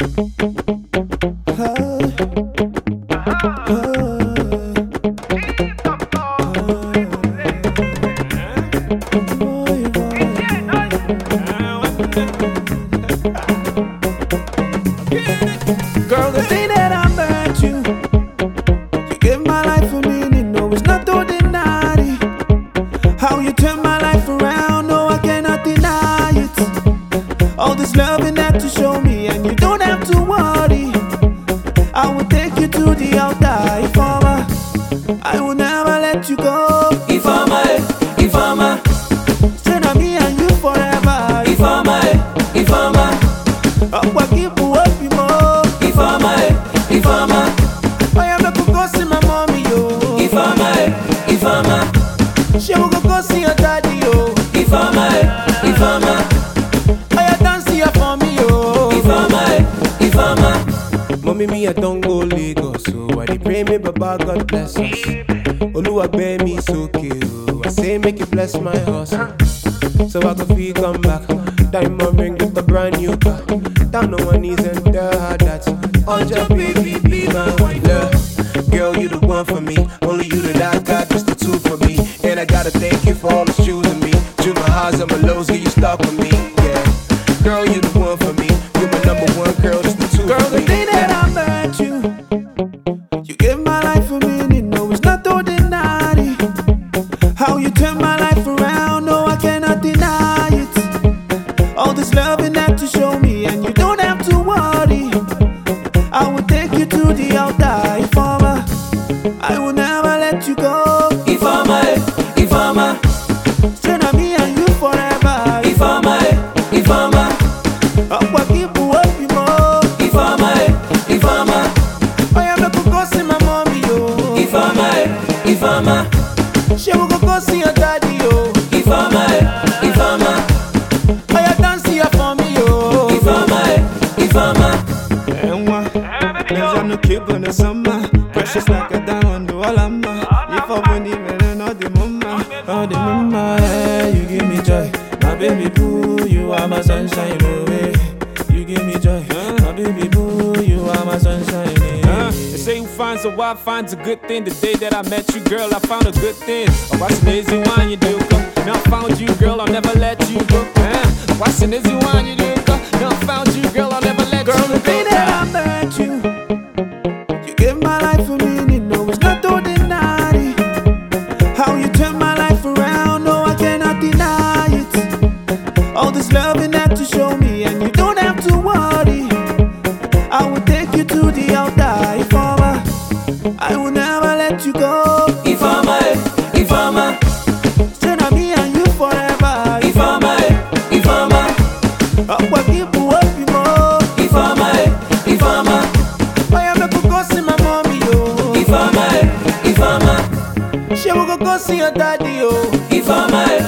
loving that you You give my life a minute, no it's not to How you turn my life around, no, I cannot deny it. All this love you have to show me, and you to the altar, Ifama. I will never let you go. Ifama, eh, Mommy, me, I don't go Lagos, so I dey pray me, Baba God bless us. Oluwa bear me so oh. I say make you bless my hustle, so I can feel come back. Diamond ring with a brand new car. Down on one knees and tell that all your baby be my wife. Girl, you the one for me. Only you that I got, just the two for me. And I gotta thank you for the shoes me. Do my highs and my lows, get you stuck with me. Yeah, girl, you the one for me. You're my number one girl, Ifama. And what? There's a no on the summer. Precious like a diamond, do all I'm If I win even all the mama, all the mama, yeah, you give me joy. My baby boo, you are my sunshine, away. You give me joy. My baby boo, you are my sunshine. Uh, they say who finds a wife finds a good thing. The day that I met you, girl, I found a good thing. Oh, what's an easy one you do? Come. Now I found you, girl, I'll never let you go. Uh, what's an easy one you do? All this loving that you show me, and you don't have to worry. I will take you to the altar, Ifama. I will never let you go. Ifama, eh, Ifama, Stay me and you forever. Ifama, eh, Ifama, Up, I keep you up, you more. Ifama, eh, Ifama, I am a go see my mommy, yo. Ifama, Ifama, She will go see your daddy, yo. Ifama,